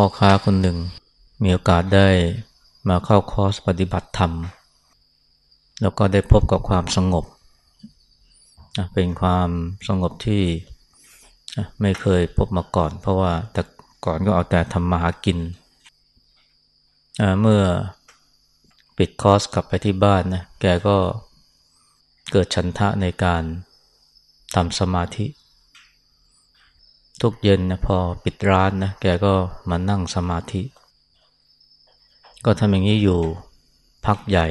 พ่อค้าคนหนึ่ง มีโอกาสได้มาเข้าคอร์สปฏิบัติธรรม แล้วก็ได้พบกับความสงบ เป็นความสงบที่ไม่เคยพบมาก่อน เพราะว่าแต่ก่อนก็เอาแต่ทำมาหากิน เมื่อปิดคอร์สกลับไปที่บ้านนะแกก็เกิดฉันทะในการทำสมาธิ ทุกเย็นนะพอปิดร้านนะแกก็มานั่งสมาธิ ก็ทำอย่างนี้อยู่พักใหญ่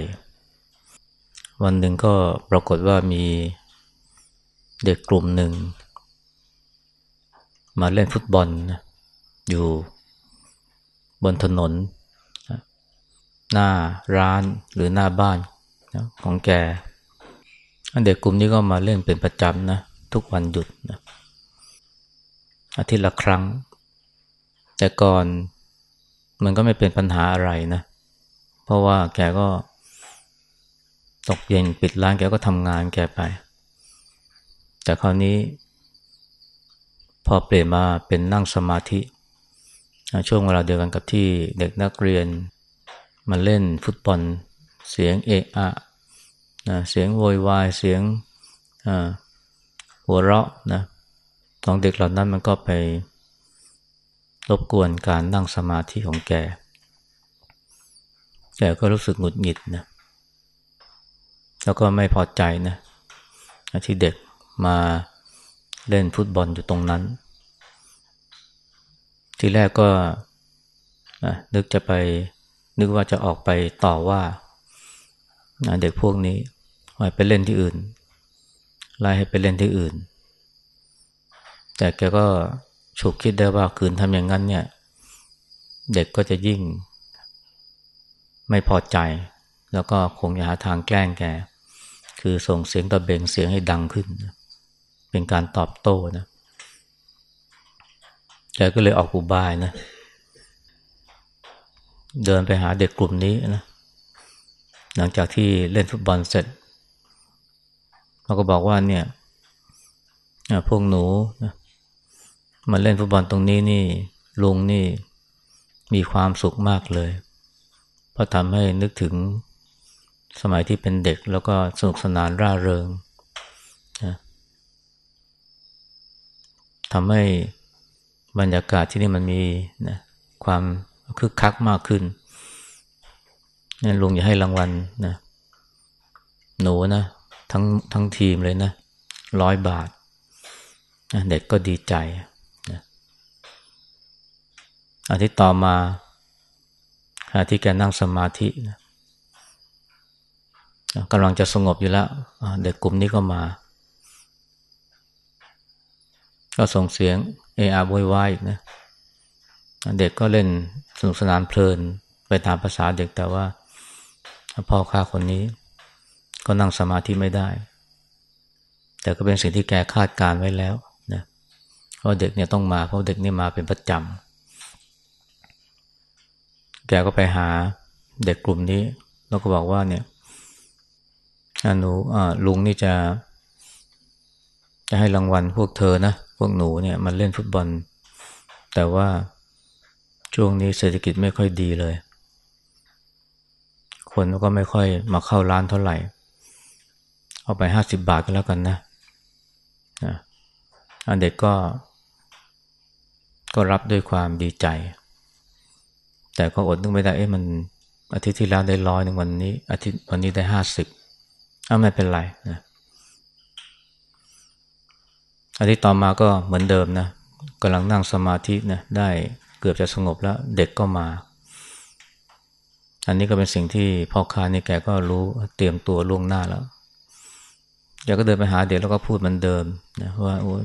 วันหนึ่งก็ปรากฏว่ามีเด็กกลุ่มหนึ่ง มาเล่นฟุตบอลนะอยู่บนถนน หน้าร้านหรือหน้าบ้านของแกเด็กกลุ่มนี้ก็มาเล่นเป็นประจำนะทุกวันหยุดนะ อาทิตย์ละครั้ง แต่ก่อนมันก็ไม่เป็นปัญหาอะไรนะ เพราะว่าแกก็ ตกเย็นปิดร้านแกก็ทำงานแกไป แต่คราวนี้ พอเปลี่ยนมาเป็นนั่งสมาธิ ช่วงเวลาเดียวกันกับที่เด็กนักเรียนมาเล่นฟุตบอล เสียงเอะอะนะเสียงโวยวายเสียงหัวเราะนะ ของเด็กเหล่านั้นมันก็ไปรบกวนการนั่งสมาธิของแก แกก็รู้สึกหงุดหงิดนะ แล้วก็ไม่พอใจนะที่เด็กมาเล่นฟุตบอลอยู่ตรงนั้น ทีแรกก็นึกจะไปนึกว่าจะออกไปต่อว่าเด็กพวกนี้ให้ไปเล่นที่อื่นไล่ให้ไปเล่นที่อื่น แต่แกก็ฉุกคิดได้ว่าคืนทำอย่างนั้นเนี่ย เด็กก็จะยิ่งไม่พอใจ แล้วก็คงจะหาทางแกล้งแก คือส่งเสียงตะเบงเสียงให้ดังขึ้น เป็นการตอบโต้นะแกก็เลยออกอุบายนะ เดินไปหาเด็กกลุ่มนี้นะ หลังจากที่เล่นฟุตบอลเสร็จเราก็บอกว่าเนี่ยพวกหนูนะ มาเล่นฟุตบอลตรงนี้นี่ลุงนี่มีความสุขมากเลย เพราะทำให้นึกถึงสมัยที่เป็นเด็กแล้วก็สนุกสนานร่าเริงนะทำให้บรรยากาศที่นี่มันมีนะความคึกคักมากขึ้นนี่นลุงอยากให้รางวัลนะหนูนะทั้งทั้งทีมเลยนะร้อยบาท เด็กก็ดีใจ อาทิตย์ต่อมาอาที่แกนั่งสมาธินะกำลังจะสงบอยู่แล้ว เด็กกลุ่มนี้ก็มา ก็ส่งเสียงเออาโวยวายอีกนะ เด็กก็เล่นสนุกสนานเพลินไปตามภาษาเด็กแต่ว่าพ่อค้าคนนี้ ก็นั่งสมาธิไม่ได้ แต่ก็เป็นสิ่งที่แกคาดการไว้แล้วนะเพราะเด็กเนี่ยต้องมาเพราะเด็กนี่มาเป็นประจำ แกก็ไปหาเด็กกลุ่มนี้ แล้วก็บอกว่าเนี่ยหนูลุงนี่จะ จะให้รางวัลพวกเธอนะ พวกหนูเนี่ยมันเล่นฟุตบอล แต่ว่าช่วงนี้เศรษฐกิจไม่ค่อยดีเลย คนก็ไม่ค่อยมาเข้าร้านเท่าไหร่ เอาไปห้าสิบบาทก็แล้วกันนะนะอันเด็กก็ ก็รับด้วยความดีใจ แต่ก็อดนึกไม่ได้เอ๊ะมันอาทิตย์ที่แล้วได้ร้อยหนึ่งวันนี้ อาทิตย์วันนี้ได้ห้าสิบอ้าไม่เป็นไรนะอาทิตย์ต่อมาก็เหมือนเดิมนะกำลังนั่งสมาธินะได้เกือบจะสงบแล้วเด็กก็มา อันนี้ก็เป็นสิ่งที่พ่อค้านี่แกก็รู้เตรียมตัวล่วงหน้าแล้วแกก็เดินไปหาเด็กแล้วก็พูดมันเดิมนะว่าโอ้ย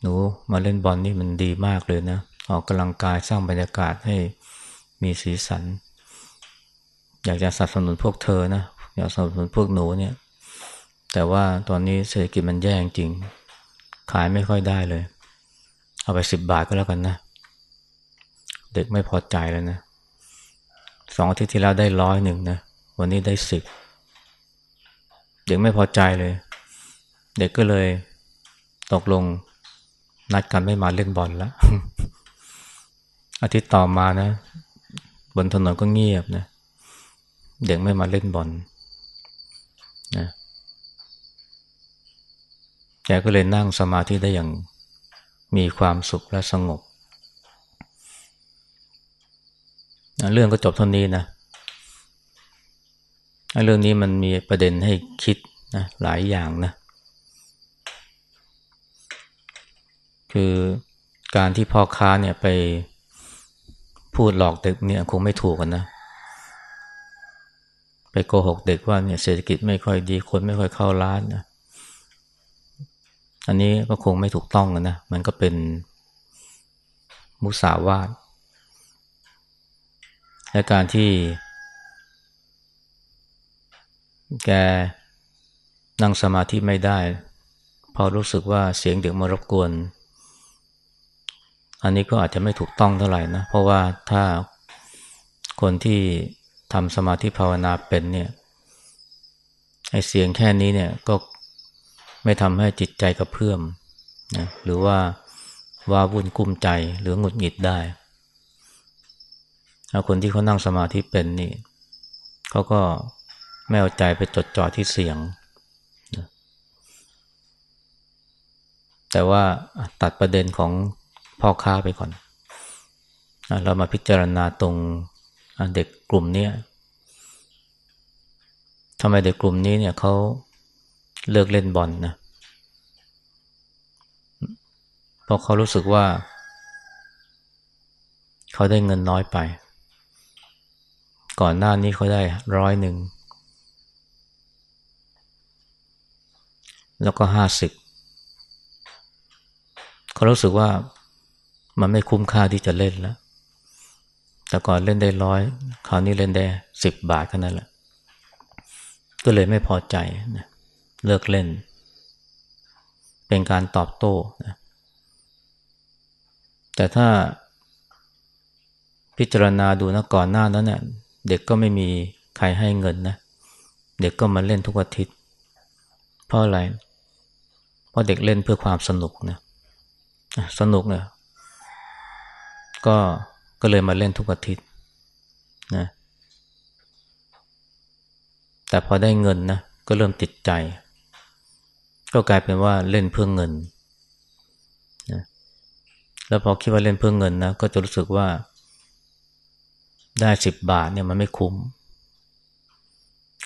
หนูมาเล่นบอลนี่มันดีมากเลยนะออกกำลังกายสร้างบรรยากาศให้ มีสีสัน อยากจะสนับสนุนพวกเธอนะอยากสนับสนุนพวกหนูเนี่ย แต่ว่าตอนนี้เศรษฐกิจมันแย่จริง ขายไม่ค่อยได้เลย เอาไปสิบบาทก็แล้วกันนะ เด็กไม่พอใจแล้วนะสองอาทิตย์ที่แล้วได้ร้อยหนึ่งนะวันนี้ได้สิบเด็กไม่พอใจเลย เด็กก็เลยตกลงนัดกันไม่มาเล่นบอลแล้วอาทิตย์ต่อมานะ บนถนนก็เงียบนะ เด็กไม่มาเล่นบอลนะแกก็เลยนั่งสมาธิได้อย่างมีความสุขและสงบนะเรื่องก็จบเท่านี้นะ เรื่องนี้มันมีประเด็นให้คิดนะหลายอย่างนะ คือการที่พ่อค้าเนี่ยไป พูดหลอกเด็กเนี่ยคงไม่ถูกกันนะ ไปโกหกเด็กว่าเนี่ยเศรษฐกิจไม่ค่อยดีคนไม่ค่อยเข้าร้านนะอันนี้ก็คงไม่ถูกต้องกันนะ มันก็เป็นมุสาวาทและการที่แกนั่งสมาธิไม่ได้ พอรู้สึกว่าเสียงเด็กมารบกวน อันนี้ก็อาจจะไม่ถูกต้องเท่าไหร่นะ เพราะว่าถ้าคนที่ทำสมาธิภาวนาเป็นเนี่ยไอเสียงแค่นี้เนี่ยก็ไม่ทำให้จิตใจกระเพื่อมนะหรือว่าว่าวุ่นกุ้มใจหรือหงุดหงิดได้คนที่เขานั่งสมาธิเป็นนี่เขาก็ไม่เอาใจไปจดจ่อที่เสียงแต่ว่าตัดประเด็นของ พ่อค้าไปก่อน เรามาพิจารณาตรงเด็กกลุ่มนี้ทำไมเด็กกลุ่มนี้เนี่ยเขาเลิกเล่นบอลนนะเพราะเขารู้สึกว่า เขาได้เงินน้อยไป ก่อนหน้านี้เขาได้ร้อยหนึ่งแล้วก็ห้าสิบเขารู้สึกว่า มันไม่คุ้มค่าที่จะเล่นแล้ว แต่ก่อนเล่นได้ร้อยคราวนี้เล่นได้สิบบาทแค่นั้นแหละ ก็เลยไม่พอใจนะเลิกเล่น เป็นการตอบโต้นะแต่ถ้าพิจารณาดูนะก่อนหน้านั้นเนะ่ยเด็กก็ไม่มีใครให้เงินนะ เด็กก็มาเล่นทุกอาทิตย์ เพราะอะไร เพราะเด็กเล่นเพื่อความสนุกนะสนุกเนี่ย ก็ก็เลยมาเล่นทุกอาทิตย์นะแต่พอได้เงินนะก็เริ่มติดใจ ก็กลายเป็นว่าเล่นเพื่อเงินนะแล้วพอคิดว่าเล่นเพื่อเงินนะก็จะรู้สึกว่า ได้สิบบาทเนี่ยมันไม่คุ้ม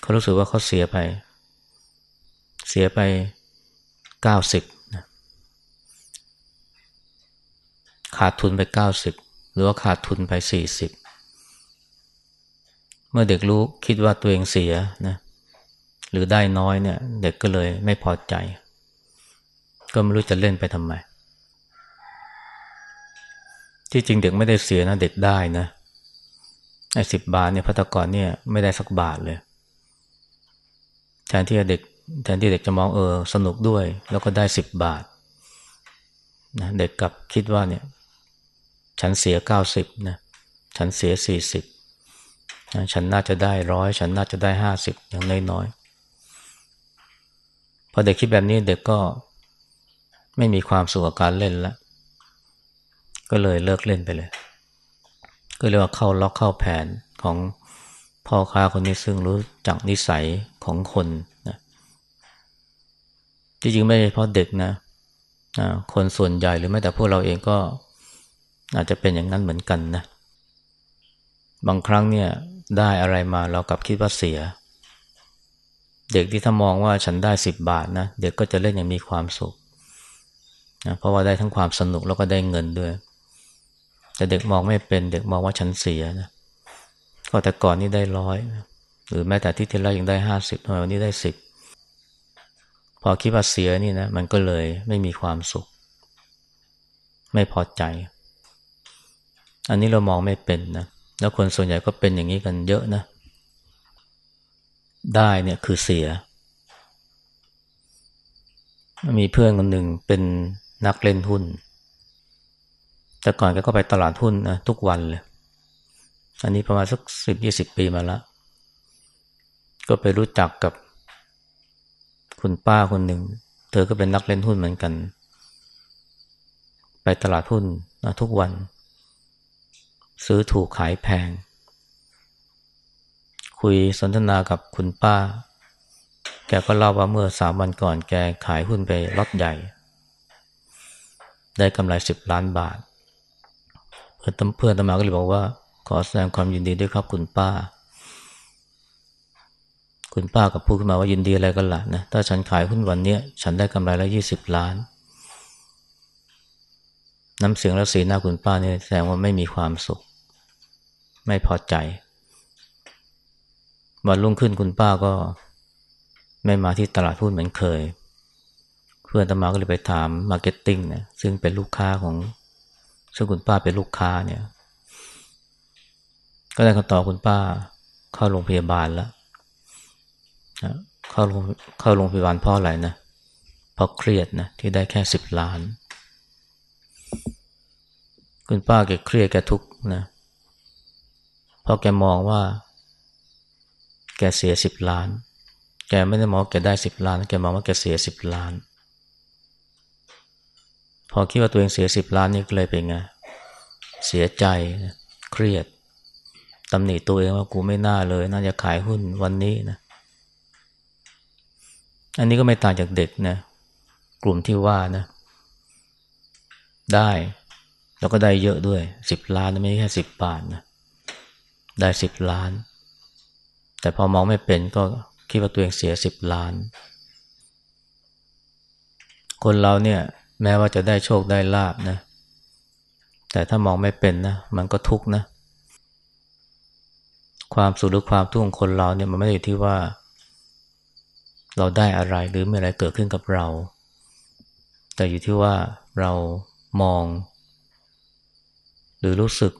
เขารู้สึกว่าเขาเสียไป เสียไปเก้าสิบนะขาดทุนไปเก้าสิบ หรือว่าขาดทุนไปสี่สิบเมื่อเด็กรู้คิดว่าตัวเองเสียนะหรือได้น้อยเนี่ย เด็กก็เลยไม่พอใจ ก็ไม่รู้จะเล่นไปทำไม ที่จริงเด็กไม่ได้เสียนะเด็กได้นะไอ้สิบบาทเนี่ยพัตกรเนี่ยไม่ได้สักบาทเลย แทนที่เด็กแทนที่เด็กจะมองเออสนุกด้วย แล้วก็ได้สิบบาทนะเด็กกลับคิดว่าเนี่ย ฉันเสียเก้าสิบนะฉันเสียสี่สิบนะฉันน่าจะได้ร้อยฉันน่าจะได้ห้าสิบอย่างน้อยๆพอเด็กคิดแบบนี้เด็กก็ไม่มีความสุขกับการเล่นล้วก็เลยเลิกเล่นไปเลย ก็เรียกว่าเข้าล็อกเข้าแผนของพ่อค้าคนนี้ซึ่งรู้จักนิสัยของคนนะจริงๆไม่ใช่เพราะเด็กนะคนส่วนใหญ่หรือแม้แต่พวกเราเองก็ อาจจะเป็นอย่างนั้นเหมือนกันนะ บางครั้งเนี่ยได้อะไรมาเรากลับคิดว่าเสีย เด็กที่ถ้ามองว่าฉันได้สิบบาทนะเด็กก็จะเล่นอย่างมีความสุขนะเพราะว่าได้ทั้งความสนุกแล้วก็ได้เงินด้วย แต่เด็กมองไม่เป็นเด็กมองว่าฉันเสียนะก็แต่ก่อนนี่ได้ร้อยหรือแม้แต่ที่ที่แรกยังได้ห้าสิบทำไมวันนี้ได้สิบพอคิดว่าเสียนี่นะมันก็เลยไม่มีความสุข ไม่พอใจ อันนี้เรามองไม่เป็นนะแล้วคนส่วนใหญ่ก็เป็นอย่างนี้กันเยอะนะ ได้เนี่ยคือเสีย มีเพื่อนคนหนึ่งเป็นนักเล่นหุ้น แต่ก่อนแกก็ไปตลาดหุ้นนะทุกวันเลย อันนี้ประมาณสักสิบยี่สิบปีมาแล้วก็ไปรู้จักกับคุณป้าคนหนึ่ง เธอก็เป็นนักเล่นหุ้นเหมือนกัน ไปตลาดหุ้นนะทุกวัน ซื้อถูกขายแพง คุยสนทนากับคุณป้า แกก็เล่าว่าเมื่อสามวันก่อนแกขายหุ้นไปล็อตใหญ่ ได้กำไรสิบล้านบาท เพื่อนเพื่อนตมาก็เลยบอกว่า ขอแสดงความยินดีด้วยครับคุณป้า คุณป้ากับพูดขึ้นมาว่ายินดีอะไรกันล่ะนะถ้าฉันขายหุ้นวันนี้ฉันได้กำไรแล้วยี่สิบล้าน น้ำเสียงและสีหน้าคุณป้าเนี่ยแสดงว่าไม่มีความสุข ไม่พอใจ วันรุ่งขึ้นคุณป้าก็ ไม่มาที่ตลาดหุ้นเหมือนเคย เพื่อนอาตมาก็เลยไปถาม marketing เนี่ยซึ่งเป็นลูกค้าของซึ่งคุณป้าเป็นลูกค้าเนี่ย ก็ได้คำตอบคุณป้าเข้าโรงพยาบาลแล้วเข้าโรงเข้าโรงพยาบาลเพราะอะไรนะเพราะเครียดนะที่ได้แค่สิบล้าน คุณป้าแกเครียดแกทุกข์นะเพราะแกมองว่า แกเสียสิบล้าน แกไม่ได้มองแกได้สิบล้าน แกมองว่าแกเสียสิบล้าน พอคิดว่าตัวเองเสียสิบล้านนี่ก็เลยเป็นไงเสียใจเครียดตำหนิตัวเองว่ากูไม่น่าเลย น่าจะขายหุ้นวันนี้นะ อันนี้ก็ไม่ต่างจากเด็กนะ กลุ่มที่ว่านะ ได้ แล้วก็ได้เยอะด้วยสิบล้านไม่ใช่แค่สิบบาทนะได้สิบล้าน แต่พอมองไม่เป็นก็คิดว่าตัวเองเสียสิบล้าน คนเราเนี่ยแม้ว่าจะได้โชคได้ลาบนะ แต่ถ้ามองไม่เป็นนะ มันก็ทุกข์นะ ความสุขหรือความทุกข์ของคนเราเนี่ยมันไม่ได้อยู่ที่ว่า เราได้อะไรหรือมีอะไรเกิดขึ้นกับเรา แต่อยู่ที่ว่าเรามอง หรือรู้สึก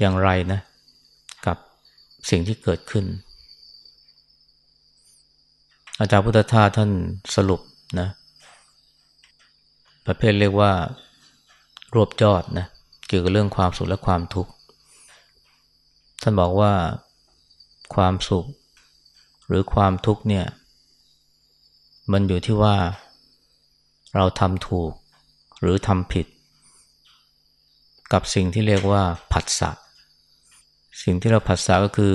อย่างไรนะ กับสิ่งที่เกิดขึ้น อาจารย์พุทธทาสท่านสรุปนะ ประเภทเรียกว่ารวบจอดนะเกี่ยวกับเรื่องความสุขและความทุกข์ ท่านบอกว่าความสุขหรือความทุกข์เนี่ย มันอยู่ที่ว่าเราทำถูกหรือทำผิด กับสิ่งที่เรียกว่าผัสสะสิ่งที่เราผัสสะก็คือ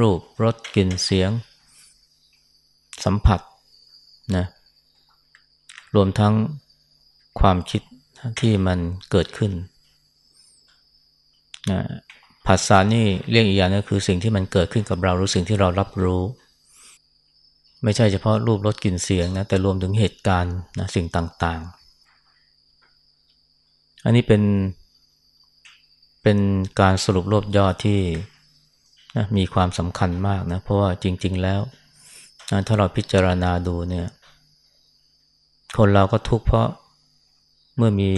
รูปรสกลิ่นเสียง สัมผัสนะรวมทั้งความคิดที่มันเกิดขึ้นนะผัสสะนี่เรียกอีกอย่างนึงคือสิ่งที่มันเกิดขึ้นกับเรารู้สิ่งที่เรารับรู้ ไม่ใช่เฉพาะรูปรสกลิ่นเสียงนะแต่รวมถึงเหตุการณ์นะสิ่งต่าง ๆ อันนี้เป็น เป็นการสรุปรวบยอดที่นะมีความสำคัญมากนะเพราะว่าจริง ๆ แล้วนะถ้าเราพิจารณาดูเนี่ย คนเราก็ทุกข์เพราะเมื่อมี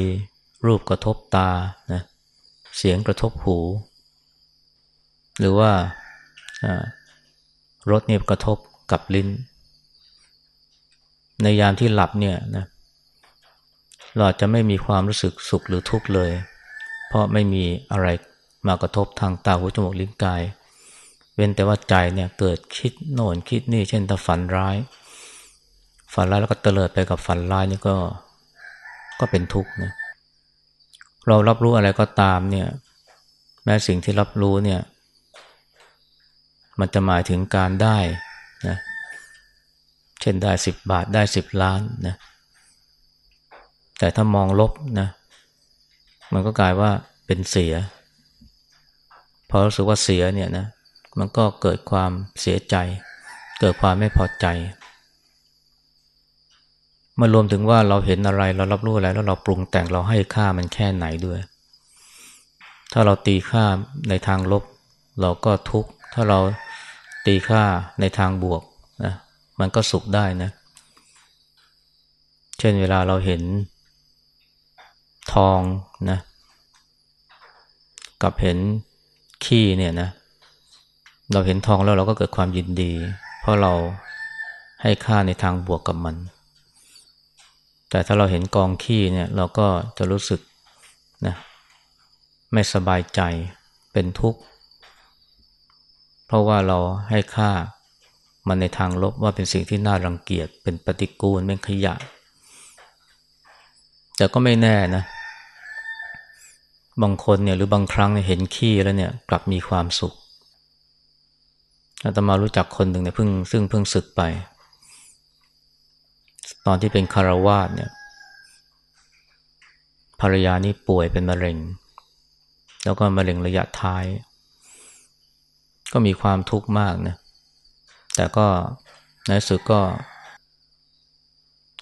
รูปกระทบตานะเสียงกระทบหู หรือว่ารสเนี่ยกระทบกับลิ้น ในยามที่หลับเนี่ยนะเราจะไม่มีความรู้สึกสุขหรือทุกข์เลย เพราะไม่มีอะไรมากระทบทางตาหูจมูกลิ้นกาย เว้นแต่ว่าใจเนี่ยเกิดคิดโน่นคิดนี่ เช่นถ้าฝันร้าย ฝันร้ายแล้วก็เตลิดไปกับฝันร้ายนี่ก็ก็เป็นทุกข์นะเรารับรู้อะไรก็ตามเนี่ย แม้สิ่งที่รับรู้เนี่ย มันจะหมายถึงการได้นะเช่นได้สิบบาทได้สิบล้านนะแต่ถ้ามองลบนะ มันก็กลายว่าเป็นเสีย พอรู้สึกว่าเสียเนี่ยนะ มันก็เกิดความเสียใจ เกิดความไม่พอใจมารวมถึงว่าเราเห็นอะไรเรารับรู้อะไรแล้วเราปรุงแต่งเราให้ค่ามันแค่ไหนด้วย ถ้าเราตีค่าในทางลบ เราก็ทุกข์ ถ้าเราตีค่าในทางบวกนะ มันก็สุขได้นะ เช่นเวลาเราเห็น ทองนะ กับเห็นขี้เนี่ยนะ เราเห็นทองแล้วเราก็เกิดความยินดี เพราะเราให้ค่าในทางบวกกับมัน แต่ถ้าเราเห็นกองขี้เนี่ย เราก็จะรู้สึกนะไม่สบายใจเป็นทุกข์ เพราะว่าเราให้ค่ามันในทางลบว่าเป็นสิ่งที่น่ารังเกียจเป็นปฏิกูลเป็นขยะ แต่ก็ไม่แน่นะ บางคนเนี่ยหรือบางครั้งเนี่ยเห็นขี้แล้วเนี่ยกลับมีความสุขอาตมารู้จักคนหนึ่งเนี่ยเพิ่งซึ่งเพิ่งศึกไป ตอนที่เป็นคารวาสเนี่ยภรรยานี่ป่วยเป็นมะเร็ง แล้วก็มะเร็งระยะท้าย ก็มีความทุกข์มากนะแต่ก็ในสุดก็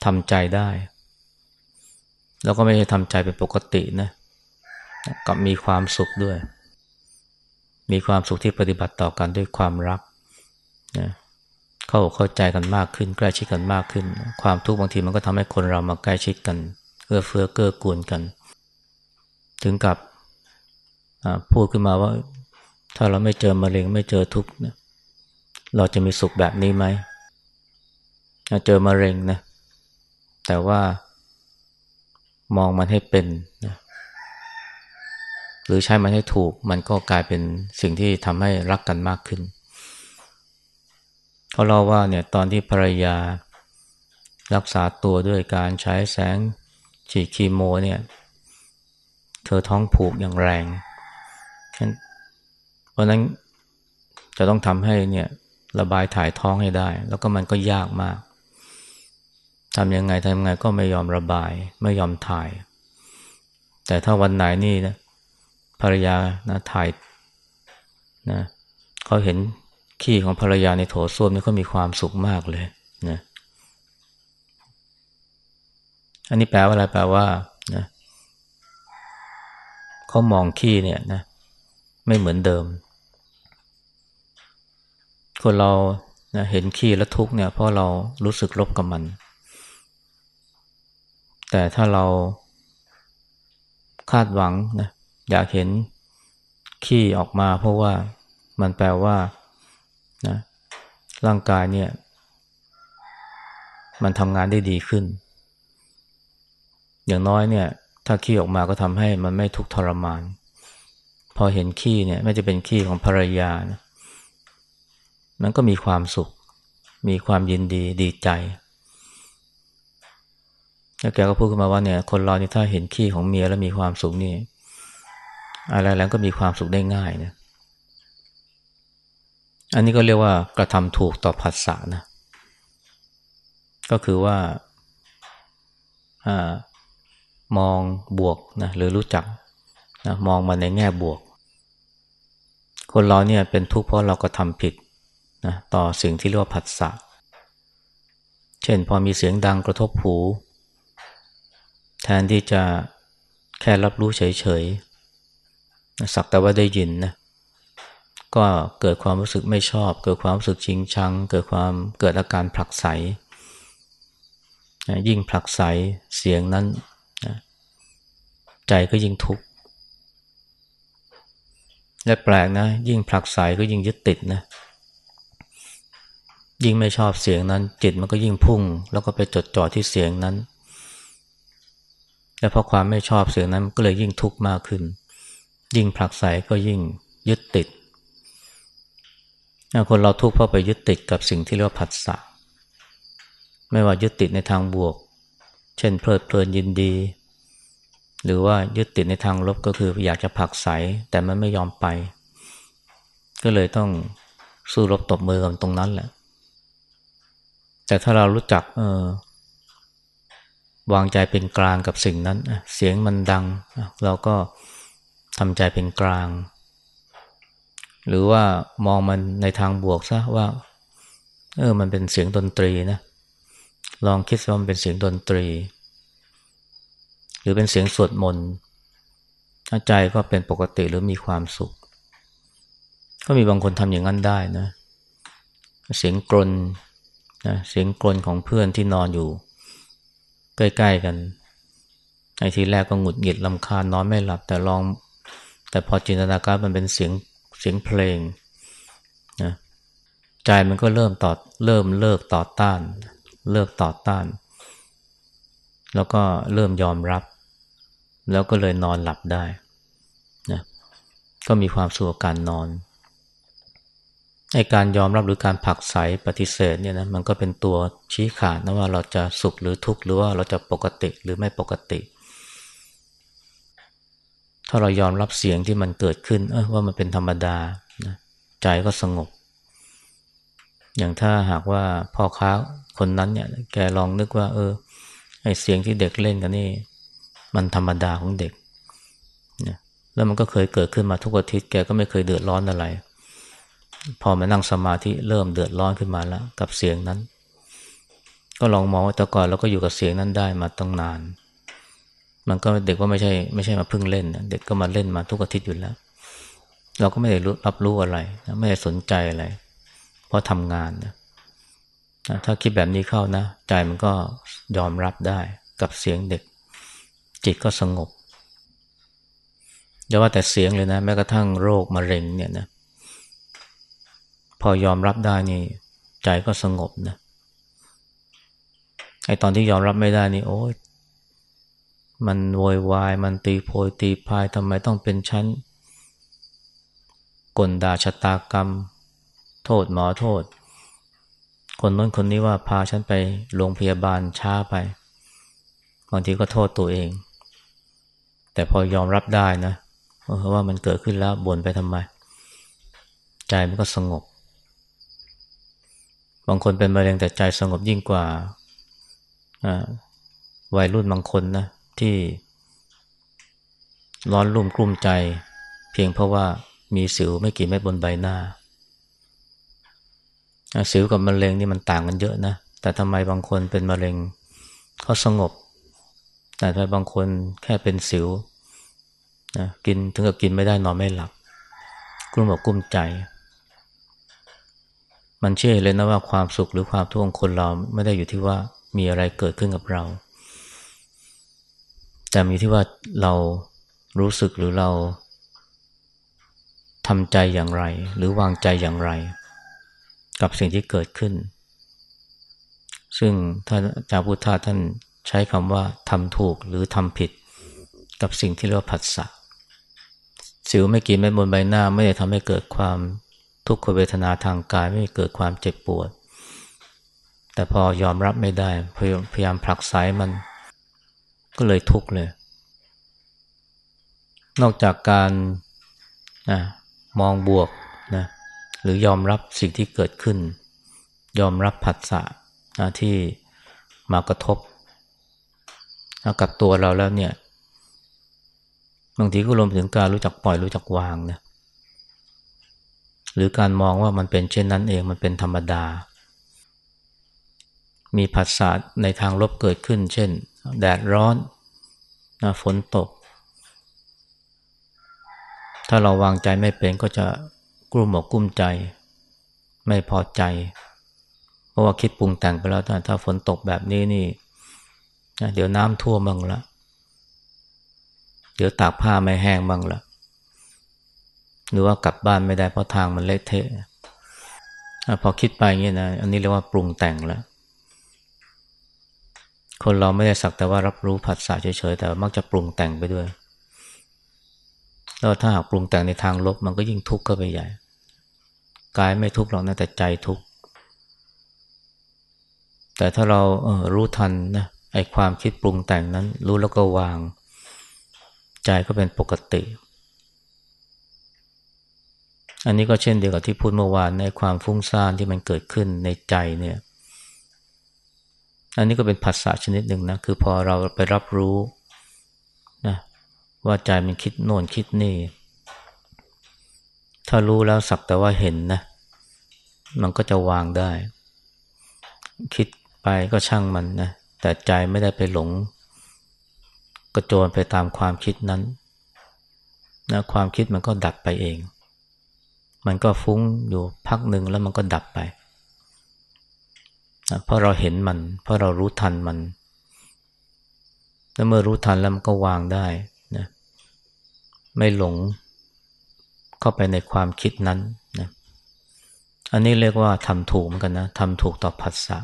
ทำใจได้ แล้วก็ไม่ใช่ทำใจเป็นปกตินะ กับมีความสุขด้วย มีความสุขที่ปฏิบัติต่อกันด้วยความรักนะเข้าเข้าใจกันมากขึ้น ใกล้ชิดกันมากขึ้น ความทุกข์บางทีมันก็ทำให้คนเรามาใกล้ชิดกันเอื้อเฟื้อเกื้อกูลกัน ถึงกับพูดขึ้นมาว่า ถ้าเราไม่เจอมะเร็งไม่เจอทุกข์นะเราจะมีสุขแบบนี้ไหมเจอมะเร็งนะแต่ว่ามองมันให้เป็นนะ หรือใช้มันให้ถูก มันก็กลายเป็นสิ่งที่ทำให้รักกันมากขึ้นเขาเล่าว่าเนี่ยตอนที่ภรรยารักษาตัวด้วยการใช้แสงฉีดคีโมเนี่ยเธอท้องผูกอย่างแรง เพราะนั้นจะต้องทำให้เนี่ยระบายถ่ายท้องให้ได้ แล้วก็มันก็ยากมากทำยังไงทำยังไงก็ไม่ยอมระบาย ไม่ยอมถ่าย แต่ถ้าวันไหนนี่นะ ภรรยานะถ่ายนะเขาเห็นขี้ของภรรยาในโถส้วมนี่เขามีความสุขมากเลยนะอันนี้แปลว่าอะไรแปลว่านะเขามองขี้เนี่ยนะ ไม่เหมือนเดิม คนเรานะเห็นขี้แล้วทุกเนี่ย เพราะเรารู้สึกลบกับมัน แต่ถ้าเราคาดหวังนะ อยากเห็นขี้ออกมาเพราะว่ามันแปลว่านะร่างกายเนี่ย มันทำงานได้ดีขึ้น อย่างน้อยเนี่ย ถ้าขี้ออกมาก็ทำให้มันไม่ทุกข์ทรมาน พอเห็นขี้เนี่ยไม่จะเป็นขี้ของภรรยานะมันก็มีความสุข มีความยินดีดีใจแล้วแกก็พูดขึ้นมาว่าเนี่ย คนเรานี่ถ้าเห็นขี้ของเมียแล้วมีความสุขนี่ อะไรแล้วก็มีความสุขได้ง่ายนะอันนี้ก็เรียกว่ากระทำถูกต่อผัสสะนะ ก็คือว่าอมองบวกนะหรือรู้จักนะมองมาในแง่บวก คนเราเนี่ยเป็นทุกข์เพราะเราก็ทำผิดนะต่อสิ่งที่เรียกว่าผัสสะ เช่นพอมีเสียงดังกระทบหู แทนที่จะแค่รับรู้เฉย สักแต่ว่าได้ยินนะก็เกิดความรู้สึกไม่ชอบ เกิดความรู้สึกชิงชัง เกิดความเกิดอาการผลักไสยิ่งผลักไสเสียงนั้นใจก็ยิ่งทุกข์และแปลกนะ ยิ่งผลักไสก็ยิ่งยึดติดนะยิ่งไม่ชอบเสียงนั้น จิตมันก็ยิ่งพุ่ง แล้วก็ไปจดจ่อที่เสียงนั้น และเพราะความไม่ชอบเสียงนั้นก็เลยยิ่งทุกข์มากขึ้น ยิ่งผลักไสก็ยิ่งยึดติด คนเราทุกข์เพราะไปยึดติดกับสิ่งที่เรียกว่าผัสสะ ไม่ว่ายึดติดในทางบวก เช่นเพลิดเพลินยินดี หรือว่ายึดติดในทางลบก็คืออยากจะผลักไสแต่มันไม่ยอมไป ก็เลยต้องสู้รบตบมือกันตรงนั้นแหละ แต่ถ้าเรารู้จักเออวางใจเป็นกลางกับสิ่งนั้น เสียงมันดัง เราก็ ทำใจเป็นกลาง หรือว่ามองมันในทางบวกซะว่า เออ มันเป็นเสียงดนตรีนะ ลองคิดว่ามันเป็นเสียงดนตรี หรือเป็นเสียงสวดมนต์ใจก็เป็นปกติหรือมีความสุข ก็มีบางคนทำอย่างนั้นได้นะ เสียงกลนนะเสียงกลนของเพื่อนที่นอนอยู่ ใกล้ ๆ กันในทีแรกก็หงุดหงิดลำคาญนอนไม่หลับ แต่ลอง แต่พอจินตนาการมันเป็นเสียงเสียงเพลงนะใจมันก็เริ่มต่อเริ่มเลิกต่อต้าน เลิกต่อต้าน แล้วก็เริ่มยอมรับ แล้วก็เลยนอนหลับได้นะก็มีความสุขการนอนไอการยอมรับหรือการผักใสปฏิเสธเนี่ยนะมันก็เป็นตัวชี้ขาดนะว่าเราจะสุขหรือทุกข์หรือว่าเราจะปกติหรือไม่ปกติ ถ้าเรายอมรับเสียงที่มันเกิดขึ้นเออว่ามันเป็นธรรมดานะใจก็สงบ อย่างถ้าหากว่าพ่อค้าคนนั้นเนี่ย แกลองนึกว่า เออไอเสียงที่เด็กเล่นกันนี่ มันธรรมดาของเด็กนี่ยแล้วมันก็เคยเกิดขึ้นมาทุกอาทิตย์แกก็ไม่เคยเดือดร้อนอะไร พอมานั่งสมาธิเริ่มเดือดร้อนขึ้นมาแล้ว กับเสียงนั้น ก็ลองมองว่าแต่ก่อนเราก็อยู่กับเสียงนั้นได้มาตั้งนาน มันก็เด็กว่าไม่ใช่ไม่ใช่มาเพิ่งเล่นเด็กก็มาเล่นมาทุกอาทิตย์อยู่แล้ว เราก็ไม่ได้รับรู้อะไรไม่ได้สนใจอะไร เพราะทำงานนะถ้าคิดแบบนี้เข้านะ ใจมันก็ยอมรับได้กับเสียงเด็ก จิตก็สงบอย่าว่าแต่เสียงเลยนะ แม้กระทั่งโรคมะเร็งเนี่ยนะ พอยอมรับได้นี่ ใจก็สงบนะไอตอนที่ยอมรับไม่ได้นี่โอ้ย มันโวยวาย มันตีโพยตีพายทำไมต้องเป็นชั้นกลด่าชะตากรรม โทษหมอโทษ คนน้นคนนี้ว่าพาฉันไปโรงพยาบาลช้าไปบางทีก็โทษตัวเอง แต่พอยอมรับได้นะเพราะว่ามันเกิดขึ้นแล้วบ่นไปทำไม ใจมันก็สงบ บางคนเป็นมะเร็งแต่ใจสงบยิ่งกว่าวัยรุ่นบางคนนะ ที่ร้อนรุ่มกลุ้มใจ เพียงเพราะว่ามีสิวไม่กี่เม็ดบนใบหน้า สิวกับมะเร็งนี่มันต่างกันเยอะนะ แต่ทำไมบางคนเป็นมะเร็งเขาสงบ แต่ทำไมบางคนแค่เป็นสิวนะกินถึงกับกินไม่ได้นอนไม่หลับกลุ้มอกกลุ้มใจ มันเชื่อเลยนะว่าความสุขหรือความทุกข์ของคนเราไม่ได้อยู่ที่ว่ามีอะไรเกิดขึ้นกับเรา แต่มีที่ว่าเรารู้สึกหรือเราทำใจอย่างไร หรือวางใจอย่างไร กับสิ่งที่เกิดขึ้น ซึ่งท่านอาจารย์พุทธาท่านใช้คำว่าทำถูกหรือทำผิด กับสิ่งที่เรียกว่าผัสสะสิวไม่กี่เม็ดบนใบหน้า ไม่ได้ทำให้เกิดความทุกขเวทนาทางกายไม่เกิดความเจ็บปวด แต่พอยอมรับไม่ได้พยายามผลักไสมัน ก็เลยทุกข์เลย นอกจากการนะมองบวกนะหรือยอมรับสิ่งที่เกิดขึ้น ยอมรับผัสสะนะที่มากระทบกับตัวเราแล้วเนี่ยบางทีก็รวมถึงการรู้จักปล่อยรู้จักวางนะหรือการมองว่ามันเป็นเช่นนั้นเองมันเป็นธรรมดา มีผัสสะในทางลบเกิดขึ้น เช่น แดดร้อนนะฝนตก ถ้าเราวางใจไม่เป็นก็จะกลุ้มอกกลุ้มใจ ไม่พอใจ เพราะว่าคิดปรุงแต่งไปแล้วถ้าฝนตกแบบนี้นี่เดี๋ยวน้ำท่วมบ้างละเดี๋ยวตากผ้าไม่แห้งบ้างละหรือว่ากลับบ้านไม่ได้เพราะทางมันเละเทะพอคิดไปอย่างนี้นะ อันนี้เรียกว่าปรุงแต่งแล้ว คนเราไม่ได้สักแต่ว่ารับรู้ผัสสะเฉยๆแต่มักจะปรุงแต่งไปด้วยแล้วถ้าหากปรุงแต่งในทางลบมันก็ยิ่งทุกข์เข้าไปใหญ่กายไม่ทุกข์หรอกนะแต่ใจทุกข์แต่ถ้าเราเออรู้ทันนะไอความคิดปรุงแต่งนั้น รู้แล้วก็วาง ใจก็เป็นปกติ อันนี้ก็เช่นเดียวกับที่พูดเมื่อวานในความฟุ้งซ่านที่มันเกิดขึ้นในใจเนี่ย อันนี้ก็เป็นภาษาชนิดหนึ่งนะ คือพอเราไปรับรู้นะว่าใจมันคิดโน่นคิดนี่ ถ้ารู้แล้วสักแต่ว่าเห็นนะ มันก็จะวางได้ คิดไปก็ช่างมันนะ แต่ใจไม่ได้ไปหลง กระโจนไปตามความคิดนั้นนะความคิดมันก็ดับไปเอง มันก็ฟุ้งอยู่พักหนึ่งแล้วมันก็ดับไป นะเพราะเราเห็นมัน เพราะเรารู้ทันมัน แล้วเมื่อรู้ทันแล้วมันก็วางได้นะไม่หลงเข้าไปในความคิดนั้นนะอันนี้เรียกว่าทำถูกเหมือนกันนะทำถูกต่อภาษา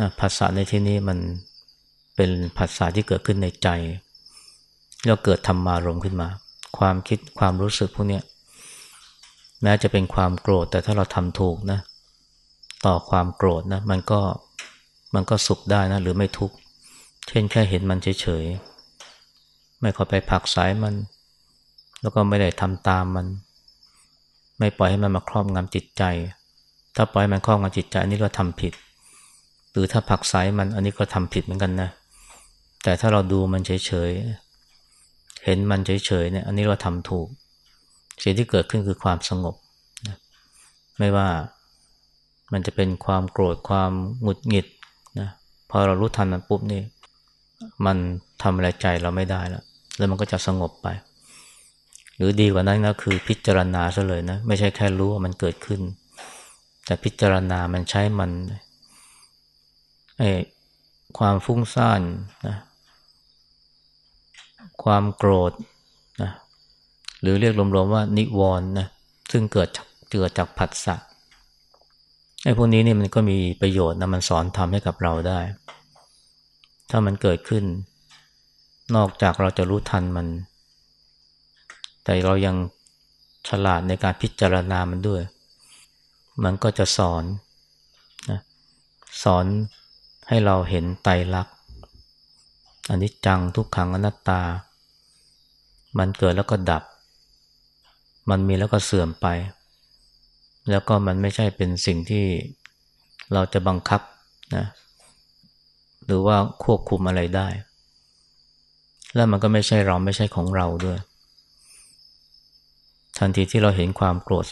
นะภาษาในที่นี้มันเป็นภาษาที่เกิดขึ้นในใจ แล้วเกิดธรรมารมขึ้นมา ความคิดความรู้สึกพวกนี้แม้จะเป็นความโกรธแต่ถ้าเราทำถูกนะ ต่อความโกรธนะมันก็มันก็สุขได้นะหรือไม่ทุกข์ เช่นแค่เห็นมันเฉยๆ ไม่ขอไปผักสายมัน แล้วก็ไม่ได้ทำตามมัน ไม่ปล่อยให้มันมาครอบงำจิตใจ ถ้าปล่อยมันครอบงำจิตใจอันนี้เราทำผิด หรือถ้าผักไสมันอันนี้ก็ทำผิดเหมือนกันนะ แต่ถ้าเราดูมันเฉยๆ เห็นมันเฉยๆเนี่ยอันนี้เราทำถูก สิ่งที่เกิดขึ้นคือความสงบ ไม่ว่า มันจะเป็นความโกรธความหงุดหงิดนะพอเรารู้ทันมันปุ๊บนี่ มันทำอะไรใจเราไม่ได้แล้วแล้วมันก็จะสงบไป หรือดีกว่านั้นก็คือพิจารณาซะเลยนะ ไม่ใช่แค่รู้ว่ามันเกิดขึ้น แต่พิจารณามันใช้มันไอ้ความฟุ้งซ่านนะความโกรธนะหรือเรียกรวมๆว่านิวรณ์นะซึ่งเกิดเกิดจากผัสสะ ไอ้พวกนี้เนี่ยมันก็มีประโยชน์นะมันสอนทำให้กับเราได้ ถ้ามันเกิดขึ้น นอกจากเราจะรู้ทันมัน แต่เรายังฉลาดในการพิจารณามันด้วย มันก็จะสอนนะสอนให้เราเห็นไตรลักษณ์อันนี้จังทุกขังอนัตตา มันเกิดแล้วก็ดับ มันมีแล้วก็เสื่อมไป แล้วก็มันไม่ใช่เป็นสิ่งที่เราจะบังคับนะหรือว่าควบคุมอะไรได้ แล้วมันก็ไม่ใช่เราไม่ใช่ของเราด้วย ทันทีที่เราเห็นความโกรธ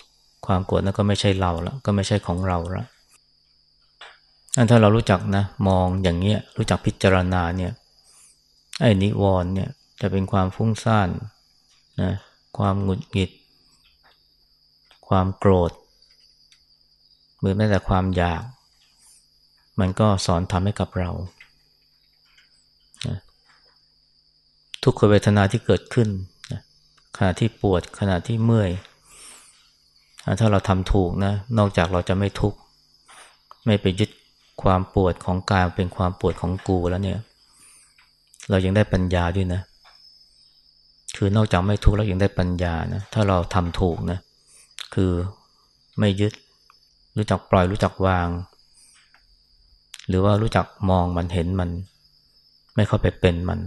ความโกรธนั่นก็ไม่ใช่เราแล้วก็ไม่ใช่ของเราแล้วถ้าเรารู้จักนะ มองอย่างเงี้ยรู้จักพิจารณาเนี่ยไอ้นิวรณ์เนี่ยจะเป็นความฟุ้งซ่านนะความหงุดหงิด ความโกรธ หรือแม้แต่ความอยาก มันก็สอนทำให้กับเรา ทุกขเวทนาที่เกิดขึ้น ขณะที่ปวดขณะที่เมื่อย ถ้าเราทำถูกนะ นอกจากเราจะไม่ทุกข์ ไม่ไปยึดความปวดของกายเป็นความปวดของกูแล้วเนี่ย เรายังได้ปัญญาด้วยนะ คือนอกจากไม่ทุกข์แล้วยังได้ปัญญานะ ถ้าเราทำถูกนะ คือไม่ยึด รู้จักปล่อยรู้จักวาง หรือว่ารู้จักมองมันเห็นมัน ไม่เข้าไปเป็นมัน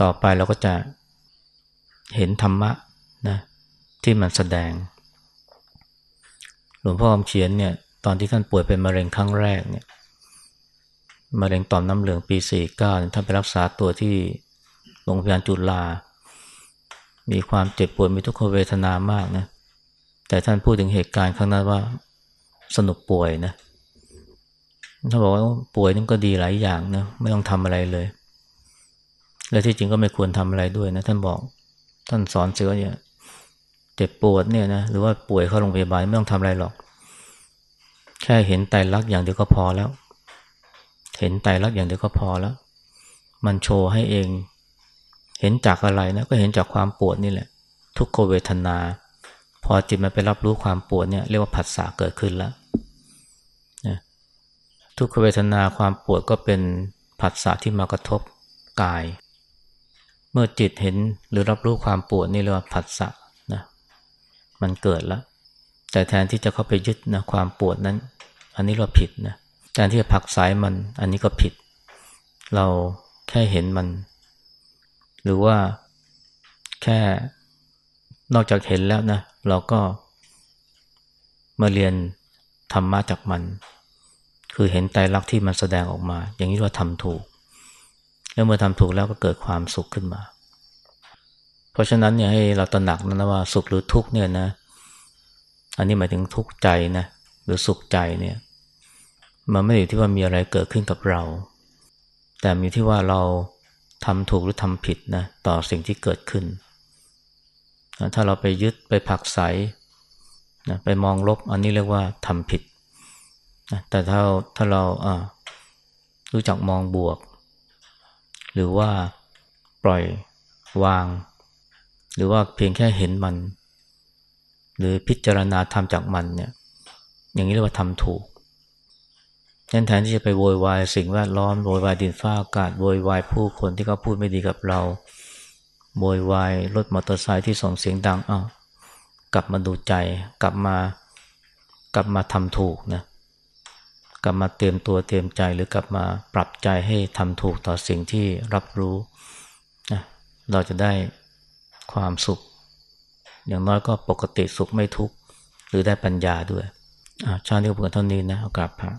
ต่อไปเราก็จะเห็นธรรมะนะที่มันแสดง หลวงพ่อคำเขียนเนี่ยตอนที่ท่านป่วยเป็นมะเร็งครั้งแรกเนี่ยมะเร็งต่อมน้ำเหลืองปีสี่เก้าท่านไปรักษาตัวที่โรงพยาบาลจุฬามีความเจ็บปวดมีทุกขเวทนามากนะแต่ท่านพูดถึงเหตุการณ์ครั้งนั้นว่า สนุกป่วยนะถ้าบอกว่าป่วยนี่ก็ดีหลายอย่างนะไม่ต้องทำอะไรเลย และที่จริงก็ไม่ควรทำอะไรด้วยนะท่านบอกท่านสอนเสือเนี่ยเจ็บปวดเนี่ยนะหรือว่าป่วยเข้าโรงพยาบาลไม่ต้องทำอะไรหรอก แค่เห็นไตรลักษณ์อย่างเดียวก็พอแล้ว เห็นไตรลักษณ์อย่างเดียวก็พอแล้ว มันโชว์ให้เอง เห็นจากอะไรนะก็เห็นจากความปวดนี่แหละ ทุกขเวทนา พอจิตมันไปรับรู้ความปวดเนี่ยเรียกว่าผัสสะเกิดขึ้นแล้วนะทุกขเวทนาความปวดก็เป็นผัสสะที่มากระทบกาย เมื่อจิตเห็นหรือรับรู้ความปวดนี่เรียกว่าผัสสะนะมันเกิดแล้ว แต่แทนที่จะเข้าไปยึดนะความปวดนั้น อันนี้เราผิดนะแทนที่จะผักสายมันอันนี้ก็ผิด เราแค่เห็นมัน หรือว่าแค่นอกจากเห็นแล้วนะ เราก็มาเรียนธรรมะจากมัน คือเห็นไตรลักษณ์ที่มันแสดงออกมา อย่างนี้เราทำถูก แล้วเมื่อทำถูกแล้วก็เกิดความสุขขึ้นมา เพราะฉะนั้นเนี่ยให้เราตระหนักนะว่าสุขหรือทุกข์เนี่ยนะ อันนี้หมายถึงทุกข์ใจนะหรือสุขใจเนี่ย มันไม่ได้อยู่ที่ว่ามีอะไรเกิดขึ้นกับเรา แต่มีที่ว่าเราทำถูกหรือทำผิดนะต่อสิ่งที่เกิดขึ้น ถ้าเราไปยึดไปผักใสนะไปมองลบอันนี้เรียกว่าทำผิดนะแต่ถ้าถ้าเรารู้จักมองบวก หรือว่าปล่อยวาง หรือว่าเพียงแค่เห็นมัน หรือพิจารณาทำจากมันเนี่ยอย่างนี้เรียกว่าทำถูกแทนที่จะไปโวยวายสิ่งแวดล้อมโวยวายดินฟ้าอากาศโวยวายผู้คนที่เขาพูดไม่ดีกับเรา โวยวายรถมอเตอร์ไซค์ที่ส่งเสียงดังอ้าวกลับมาดูใจ กลับมากลับมาทำถูกนะกลับมาเตรียมตัวเตรียมใจหรือกลับมาปรับใจให้ทำถูกต่อสิ่งที่รับรู้นะเราจะได้ความสุข อย่างน้อยก็ปกติสุขไม่ทุกข์หรือได้ปัญญาด้วยอ่าชาตินี้ก็เพื่อเท่านี้นะเอากราบพระ